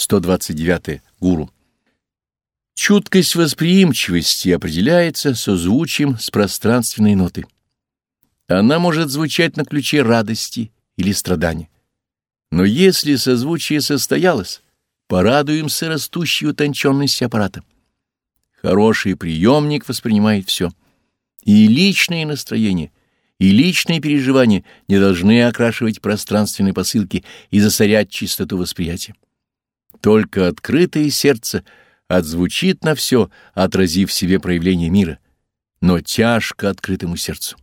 129. Гуру. Чуткость восприимчивости определяется созвучием с пространственной нотой. Она может звучать на ключе радости или страдания. Но если созвучие состоялось, порадуемся растущей утонченности аппарата. Хороший приемник воспринимает все. И личные настроения, и личные переживания не должны окрашивать пространственные посылки и засорять чистоту восприятия. Только открытое сердце отзвучит на все, отразив в себе проявление мира, но тяжко открытому сердцу.